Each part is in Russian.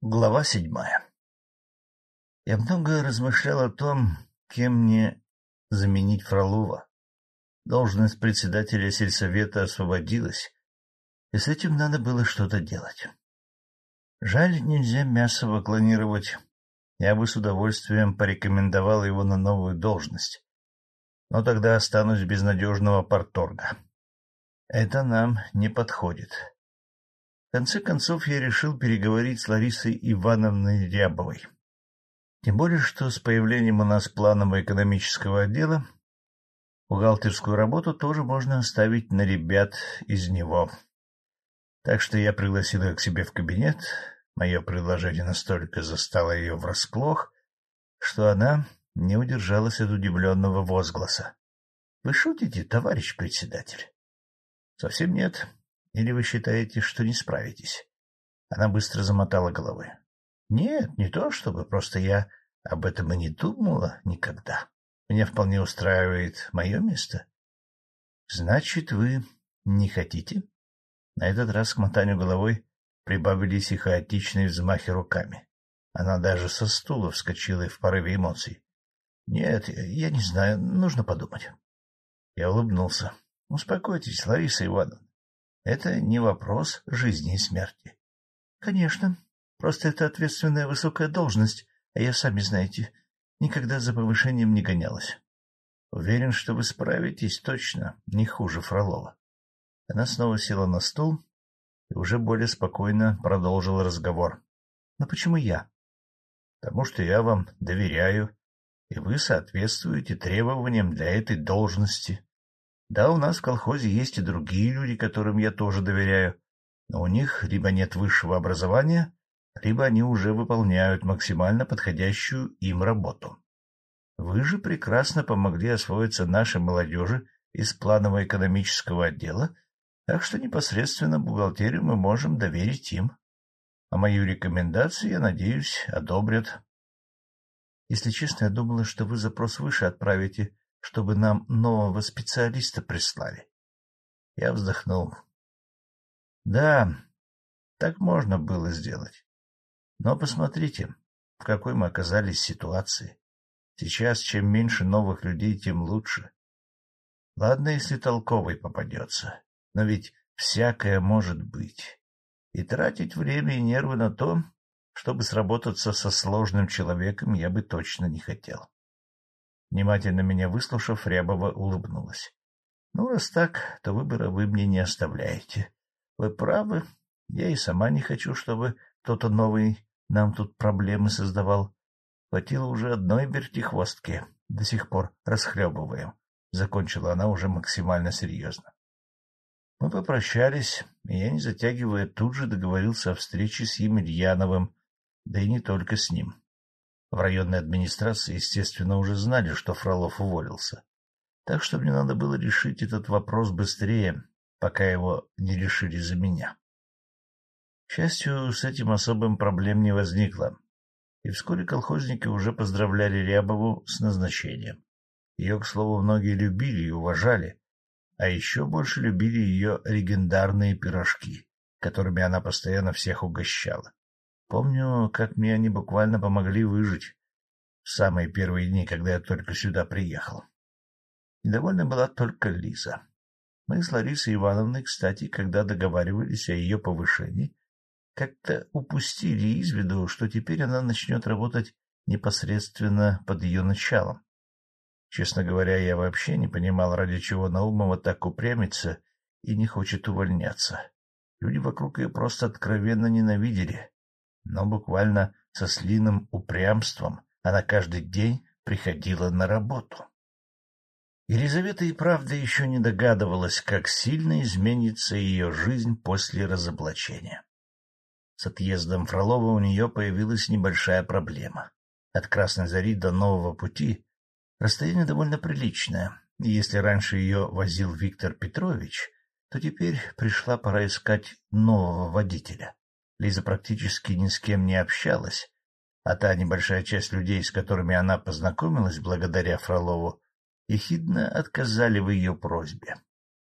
Глава седьмая Я много размышлял о том, кем мне заменить Фролова. Должность председателя сельсовета освободилась, и с этим надо было что-то делать. Жаль, нельзя мясо клонировать. Я бы с удовольствием порекомендовал его на новую должность. Но тогда останусь без надежного порторга. Это нам не подходит. В конце концов, я решил переговорить с Ларисой Ивановной Рябовой. Тем более, что с появлением у нас планового экономического отдела бухгалтерскую работу тоже можно оставить на ребят из него. Так что я пригласил ее к себе в кабинет. Мое предложение настолько застало ее врасплох, что она не удержалась от удивленного возгласа. — Вы шутите, товарищ председатель? — Совсем нет. Или вы считаете, что не справитесь? Она быстро замотала головой. — Нет, не то чтобы, просто я об этом и не думала никогда. Меня вполне устраивает мое место. — Значит, вы не хотите? На этот раз к мотанию головой прибавились и хаотичные взмахи руками. Она даже со стула вскочила в порыве эмоций. — Нет, я не знаю, нужно подумать. Я улыбнулся. — Успокойтесь, Лариса Ивановна. Это не вопрос жизни и смерти. — Конечно. Просто это ответственная высокая должность, а я, сами знаете, никогда за повышением не гонялась. Уверен, что вы справитесь точно, не хуже Фролова. Она снова села на стул и уже более спокойно продолжила разговор. — Но почему я? — Потому что я вам доверяю, и вы соответствуете требованиям для этой должности. Да, у нас в колхозе есть и другие люди, которым я тоже доверяю, но у них либо нет высшего образования, либо они уже выполняют максимально подходящую им работу. Вы же прекрасно помогли освоиться нашей молодежи из планового экономического отдела, так что непосредственно бухгалтерию мы можем доверить им. А мою рекомендацию, я надеюсь, одобрят. Если честно, я думала, что вы запрос выше отправите, чтобы нам нового специалиста прислали. Я вздохнул. Да, так можно было сделать. Но посмотрите, в какой мы оказались ситуации. Сейчас чем меньше новых людей, тем лучше. Ладно, если толковый попадется, но ведь всякое может быть. И тратить время и нервы на то, чтобы сработаться со сложным человеком, я бы точно не хотел. Внимательно меня выслушав, Рябова улыбнулась. — Ну, раз так, то выбора вы мне не оставляете. Вы правы, я и сама не хочу, чтобы кто-то новый нам тут проблемы создавал. Хватило уже одной вертихвостки, до сих пор расхлебываем. Закончила она уже максимально серьезно. Мы попрощались, и я, не затягивая, тут же договорился о встрече с Емельяновым, да и не только с ним. В районной администрации, естественно, уже знали, что Фролов уволился. Так что мне надо было решить этот вопрос быстрее, пока его не решили за меня. К счастью, с этим особым проблем не возникло, и вскоре колхозники уже поздравляли Рябову с назначением. Ее, к слову, многие любили и уважали, а еще больше любили ее легендарные пирожки, которыми она постоянно всех угощала. Помню, как мне они буквально помогли выжить в самые первые дни, когда я только сюда приехал. Недовольна была только Лиза. Мы с Ларисой Ивановной, кстати, когда договаривались о ее повышении, как-то упустили из виду, что теперь она начнет работать непосредственно под ее началом. Честно говоря, я вообще не понимал, ради чего Наумова так упрямится и не хочет увольняться. Люди вокруг ее просто откровенно ненавидели, но буквально со слиным упрямством она каждый день приходила на работу. Елизавета и правда еще не догадывалась, как сильно изменится ее жизнь после разоблачения. С отъездом Фролова у нее появилась небольшая проблема. От Красной Зари до Нового пути расстояние довольно приличное, и если раньше ее возил Виктор Петрович, то теперь пришла пора искать нового водителя. Лиза практически ни с кем не общалась, а та небольшая часть людей, с которыми она познакомилась благодаря Фролову, ехидно отказали в ее просьбе.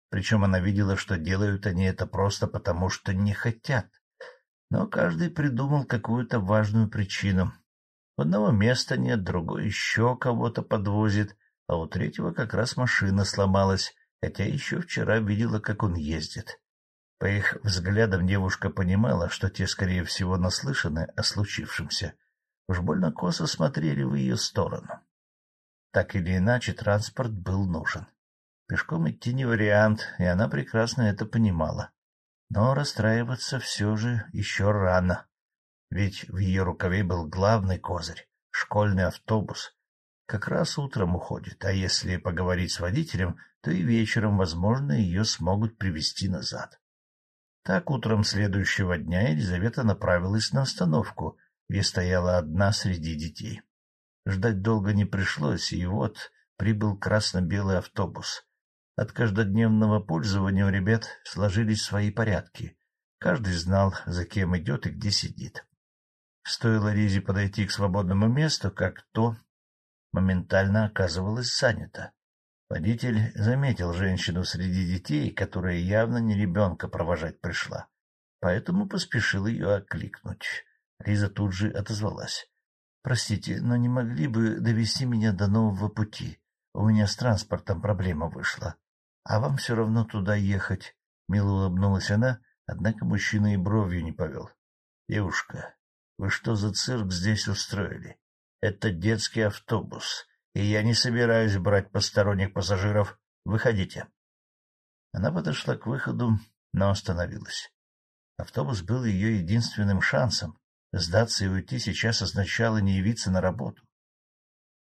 Причем она видела, что делают они это просто потому, что не хотят. Но каждый придумал какую-то важную причину. У одного места нет, другой еще кого-то подвозит, а у третьего как раз машина сломалась, хотя еще вчера видела, как он ездит. По их взглядам девушка понимала, что те, скорее всего, наслышаны о случившемся. Уж больно косо смотрели в ее сторону. Так или иначе, транспорт был нужен. Пешком идти не вариант, и она прекрасно это понимала. Но расстраиваться все же еще рано. Ведь в ее рукаве был главный козырь — школьный автобус. Как раз утром уходит, а если поговорить с водителем, то и вечером, возможно, ее смогут привести назад. Так утром следующего дня Елизавета направилась на остановку, где стояла одна среди детей. Ждать долго не пришлось, и вот прибыл красно-белый автобус. От каждодневного пользования у ребят сложились свои порядки. Каждый знал, за кем идет и где сидит. Стоило Лизе подойти к свободному месту, как то моментально оказывалось занято. Водитель заметил женщину среди детей, которая явно не ребенка провожать пришла, поэтому поспешил ее окликнуть. Лиза тут же отозвалась. — Простите, но не могли бы довести меня до нового пути? У меня с транспортом проблема вышла. А вам все равно туда ехать. Мило улыбнулась она, однако мужчина и бровью не повел. — Девушка, вы что за цирк здесь устроили? Это детский автобус, и я не собираюсь брать посторонних пассажиров. Выходите. Она подошла к выходу, но остановилась. Автобус был ее единственным шансом. Сдаться и уйти сейчас означало не явиться на работу.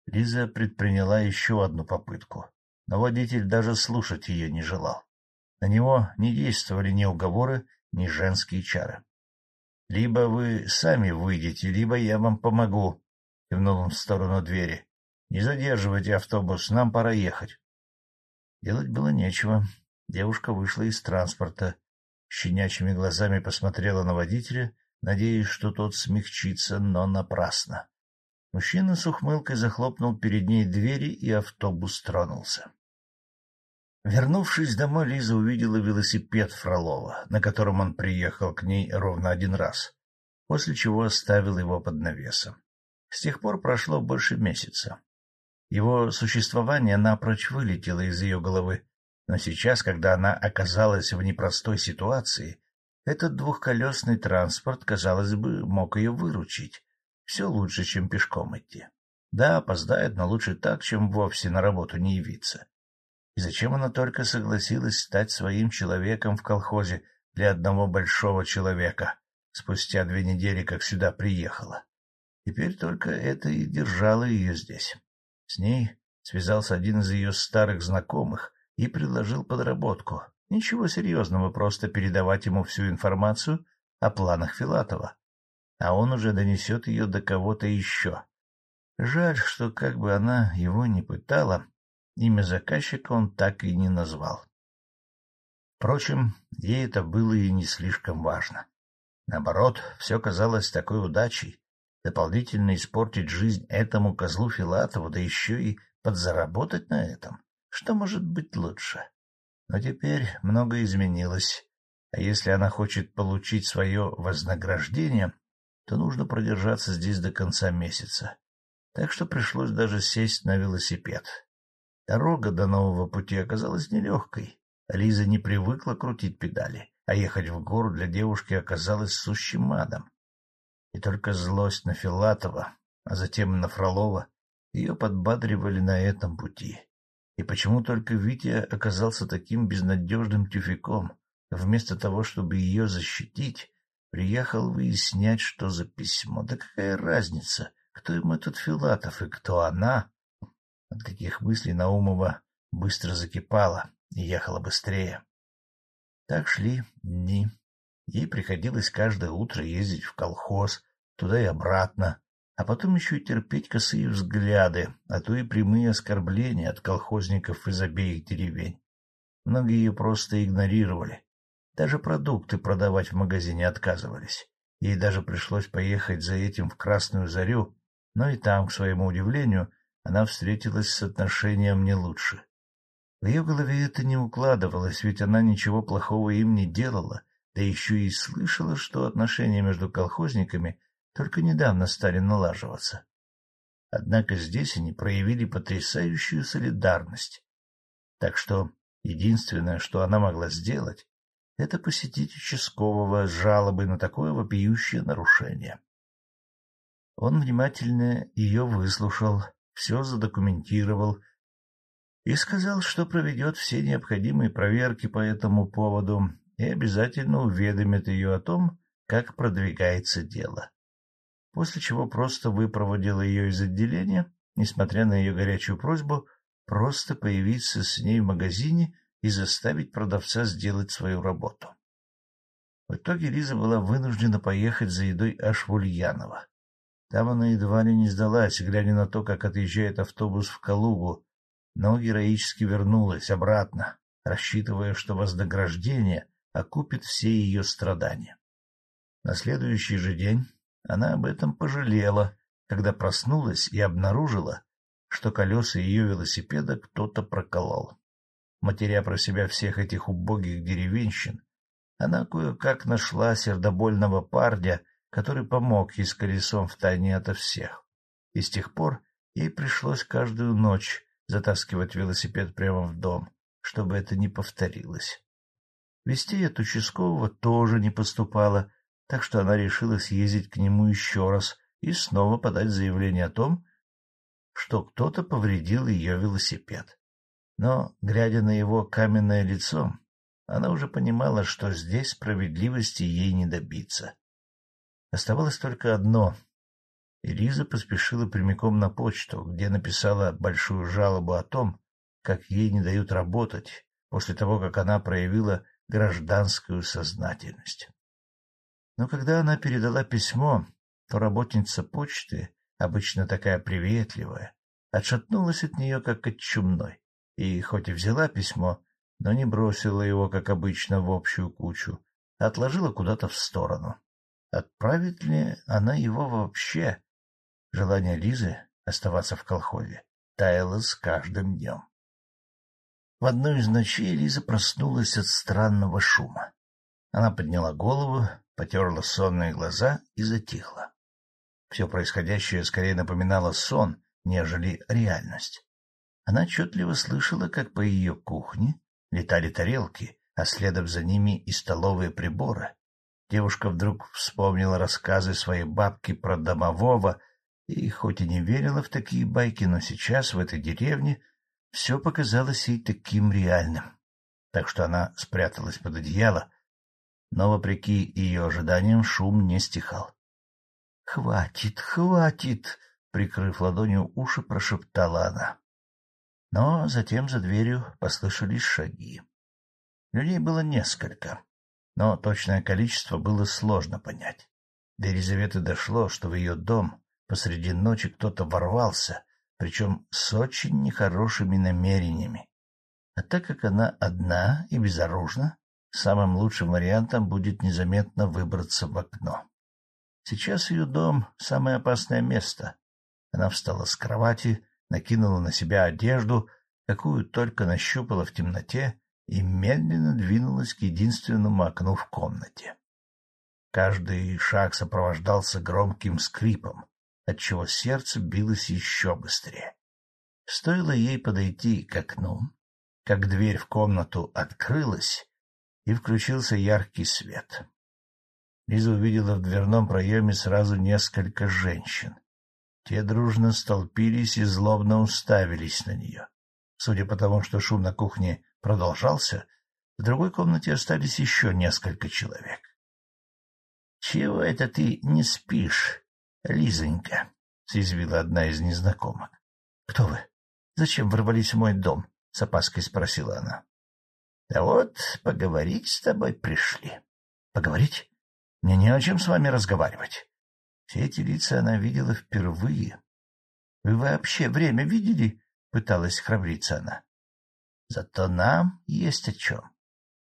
Лиза предприняла еще одну попытку, но водитель даже слушать ее не желал. На него не действовали ни уговоры, ни женские чары. — Либо вы сами выйдете, либо я вам помогу, — кивнул он в сторону двери. — Не задерживайте автобус, нам пора ехать. Делать было нечего. Девушка вышла из транспорта, щенячьими глазами посмотрела на водителя надеясь, что тот смягчится, но напрасно. Мужчина с ухмылкой захлопнул перед ней двери, и автобус тронулся. Вернувшись домой, Лиза увидела велосипед Фролова, на котором он приехал к ней ровно один раз, после чего оставил его под навесом. С тех пор прошло больше месяца. Его существование напрочь вылетело из ее головы, но сейчас, когда она оказалась в непростой ситуации, этот двухколесный транспорт, казалось бы, мог ее выручить. Все лучше, чем пешком идти. Да, опоздает, но лучше так, чем вовсе на работу не явиться. И зачем она только согласилась стать своим человеком в колхозе для одного большого человека, спустя две недели, как сюда приехала? Теперь только это и держало ее здесь. С ней связался один из ее старых знакомых и предложил подработку, Ничего серьезного, просто передавать ему всю информацию о планах Филатова. А он уже донесет ее до кого-то еще. Жаль, что как бы она его ни пытала, имя заказчика он так и не назвал. Впрочем, ей это было и не слишком важно. Наоборот, все казалось такой удачей. Дополнительно испортить жизнь этому козлу Филатову, да еще и подзаработать на этом. Что может быть лучше? Но теперь многое изменилось, а если она хочет получить свое вознаграждение, то нужно продержаться здесь до конца месяца. Так что пришлось даже сесть на велосипед. Дорога до нового пути оказалась нелегкой. Лиза не привыкла крутить педали, а ехать в гору для девушки оказалось сущим адом. И только злость на Филатова, а затем на Фролова ее подбадривали на этом пути. И почему только Витя оказался таким безнадежным тюфяком, вместо того, чтобы ее защитить, приехал выяснять, что за письмо? Да какая разница, кто ему этот Филатов и кто она? От таких мыслей Наумова быстро закипала и ехала быстрее. Так шли дни. Ей приходилось каждое утро ездить в колхоз, туда и обратно, а потом еще и терпеть косые взгляды, а то и прямые оскорбления от колхозников из обеих деревень. Многие ее просто игнорировали. Даже продукты продавать в магазине отказывались. Ей даже пришлось поехать за этим в Красную Зарю, но и там, к своему удивлению, она встретилась с отношением не лучше. В ее голове это не укладывалось, ведь она ничего плохого им не делала, да еще и слышала, что отношения между колхозниками только недавно стали налаживаться. Однако здесь они проявили потрясающую солидарность. Так что единственное, что она могла сделать, это посетить участкового с жалобой на такое вопиющее нарушение. Он внимательно ее выслушал, все задокументировал и сказал, что проведет все необходимые проверки по этому поводу и обязательно уведомит ее о том, как продвигается дело после чего просто выпроводила ее из отделения, несмотря на ее горячую просьбу просто появиться с ней в магазине и заставить продавца сделать свою работу. В итоге Лиза была вынуждена поехать за едой аж в Ульяново. Там она едва ли не сдалась, глядя на то, как отъезжает автобус в Калугу, но героически вернулась обратно, рассчитывая, что вознаграждение окупит все ее страдания. На следующий же день она об этом пожалела, когда проснулась и обнаружила, что колеса ее велосипеда кто-то проколол. Матеря про себя всех этих убогих деревенщин, она кое-как нашла сердобольного парня, который помог ей с колесом втайне ото всех. И с тех пор ей пришлось каждую ночь затаскивать велосипед прямо в дом, чтобы это не повторилось. Вестей от участкового тоже не поступало, так что она решила съездить к нему еще раз и снова подать заявление о том, что кто-то повредил ее велосипед. Но, глядя на его каменное лицо, она уже понимала, что здесь справедливости ей не добиться. Оставалось только одно. И поспешила прямиком на почту, где написала большую жалобу о том, как ей не дают работать после того, как она проявила гражданскую сознательность. Но когда она передала письмо, то работница почты, обычно такая приветливая, отшатнулась от нее, как от чумной, и хоть и взяла письмо, но не бросила его, как обычно, в общую кучу, а отложила куда-то в сторону. Отправит ли она его вообще? Желание Лизы оставаться в колхозе таяло с каждым днем. В одну из ночей Лиза проснулась от странного шума. Она подняла голову потерла сонные глаза и затихла. Все происходящее скорее напоминало сон, нежели реальность. Она отчетливо слышала, как по ее кухне летали тарелки, а следом за ними и столовые приборы. Девушка вдруг вспомнила рассказы своей бабки про домового и, хоть и не верила в такие байки, но сейчас в этой деревне все показалось ей таким реальным. Так что она спряталась под одеяло, но, вопреки ее ожиданиям, шум не стихал. — Хватит, хватит! — прикрыв ладонью уши, прошептала она. Но затем за дверью послышались шаги. Людей было несколько, но точное количество было сложно понять. До Елизаветы дошло, что в ее дом посреди ночи кто-то ворвался, причем с очень нехорошими намерениями. А так как она одна и безоружна, Самым лучшим вариантом будет незаметно выбраться в окно. Сейчас ее дом — самое опасное место. Она встала с кровати, накинула на себя одежду, какую только нащупала в темноте, и медленно двинулась к единственному окну в комнате. Каждый шаг сопровождался громким скрипом, отчего сердце билось еще быстрее. Стоило ей подойти к окну, как дверь в комнату открылась, и включился яркий свет. Лиза увидела в дверном проеме сразу несколько женщин. Те дружно столпились и злобно уставились на нее. Судя по тому, что шум на кухне продолжался, в другой комнате остались еще несколько человек. — Чего это ты не спишь, Лизонька? — съязвила одна из незнакомок. — Кто вы? Зачем ворвались в мой дом? — с опаской спросила она. — Да вот, поговорить с тобой пришли. — Поговорить? Мне не о чем с вами разговаривать. Все эти лица она видела впервые. — Вы вообще время видели? — пыталась храбриться она. — Зато нам есть о чем.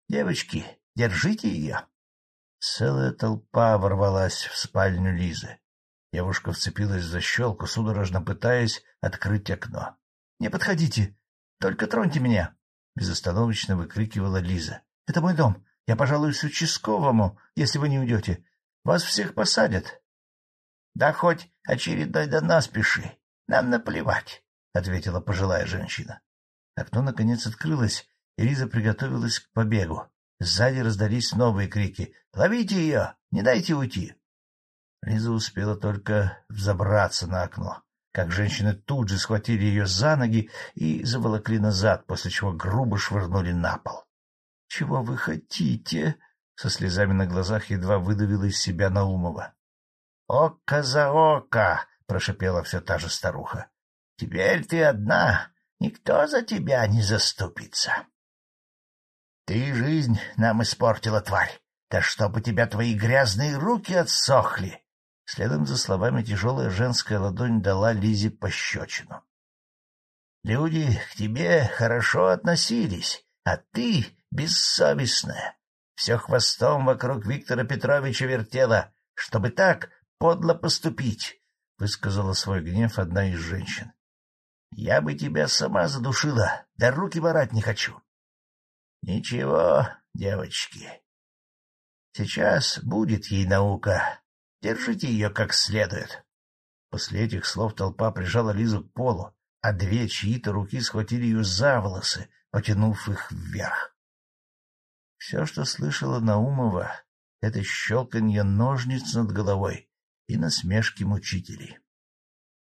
Девочки, держите ее. Целая толпа ворвалась в спальню Лизы. Девушка вцепилась в защелку, судорожно пытаясь открыть окно. — Не подходите! Только троньте меня! — безостановочно выкрикивала Лиза. — Это мой дом. Я пожалуюсь участковому, если вы не уйдете. Вас всех посадят. — Да хоть очередной донос пиши. Нам наплевать, — ответила пожилая женщина. Окно, наконец, открылось, и Лиза приготовилась к побегу. Сзади раздались новые крики. «Ловите ее! Не дайте уйти!» Лиза успела только взобраться на окно, как женщины тут же схватили ее за ноги и заволокли назад, после чего грубо швырнули на пол. — Чего вы хотите? — со слезами на глазах едва выдавила из себя Наумова. — Око за око! — прошипела все та же старуха. — Теперь ты одна, никто за тебя не заступится. Ты жизнь нам испортила, тварь. Да чтоб у тебя твои грязные руки отсохли! Следом за словами тяжелая женская ладонь дала Лизе пощечину. Люди к тебе хорошо относились, а ты бессовестная. Все хвостом вокруг Виктора Петровича вертела, чтобы так подло поступить, — высказала свой гнев одна из женщин. — Я бы тебя сама задушила, да руки ворать не хочу. — Ничего, девочки. Сейчас будет ей наука. Держите ее как следует. После этих слов толпа прижала Лизу к полу, а две чьи-то руки схватили ее за волосы, потянув их вверх. Все, что слышала Наумова, — это щелканье ножниц над головой и насмешки мучителей.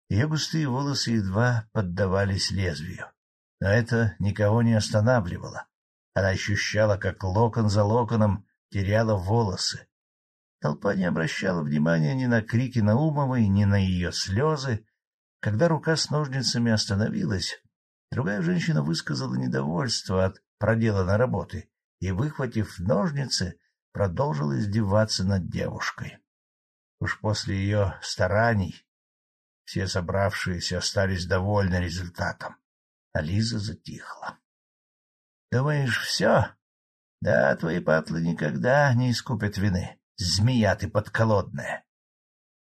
Ее густые волосы едва поддавались лезвию, но это никого не останавливало. Она ощущала, как локон за локоном теряла волосы. Толпа не обращала внимания ни на крики Наумовой, ни на ее слезы. Когда рука с ножницами остановилась, другая женщина высказала недовольство от проделанной работы и, выхватив ножницы, продолжила издеваться над девушкой. Уж после ее стараний все собравшиеся остались довольны результатом, а Лиза затихла. Думаешь, все? Да, твои патлы никогда не искупят вины. Змея ты подколодная.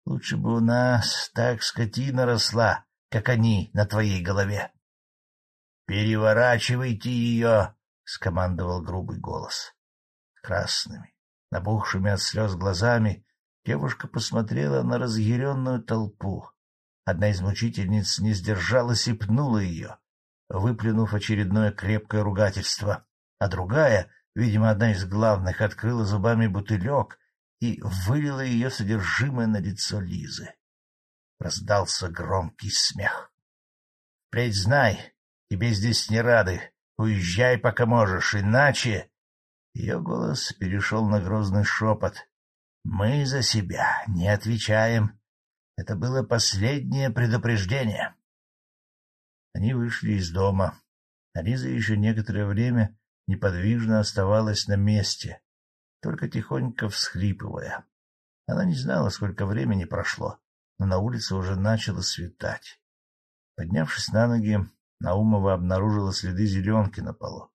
Лучше бы у нас так скотина росла, как они на твоей голове. — Переворачивайте ее! — скомандовал грубый голос. Красными, набухшими от слез глазами, девушка посмотрела на разъяренную толпу. Одна из мучительниц не сдержалась и пнула ее выплюнув очередное крепкое ругательство, а другая, видимо, одна из главных, открыла зубами бутылек и вылила ее содержимое на лицо Лизы. Раздался громкий смех. — Впредь знай, тебе здесь не рады. Уезжай, пока можешь, иначе... Ее голос перешел на грозный шепот. — Мы за себя не отвечаем. Это было последнее предупреждение. Они вышли из дома. Лиза еще некоторое время неподвижно оставалась на месте, только тихонько всхлипывая. Она не знала, сколько времени прошло, но на улице уже начало светать. Поднявшись на ноги, Наумова обнаружила следы зеленки на полу.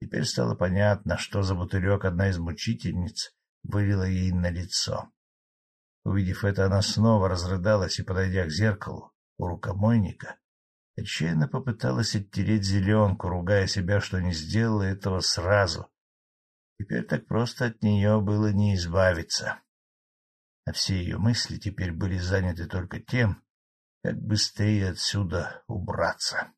Теперь стало понятно, что за бутылек одна из мучительниц вылила ей на лицо. Увидев это, она снова разрыдалась и, подойдя к зеркалу у рукомойника, Отчаянно попыталась оттереть зеленку, ругая себя, что не сделала этого сразу. Теперь так просто от нее было не избавиться. А все ее мысли теперь были заняты только тем, как быстрее отсюда убраться.